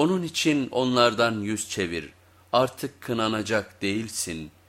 Onun için onlardan yüz çevir, artık kınanacak değilsin.''